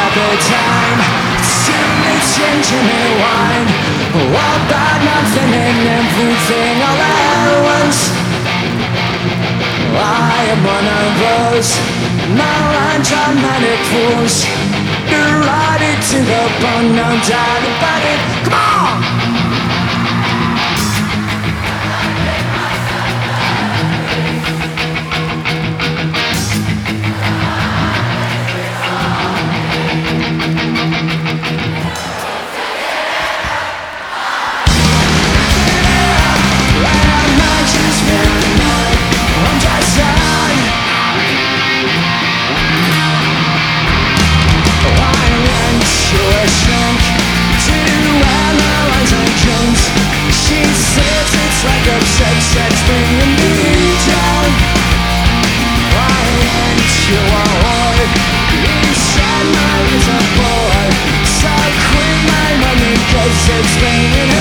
about the time. Change me whine. All about nothing and everything all at once I am one of those melodramatic fools. Neurotic to the bone, no doubt about it. Come on! Said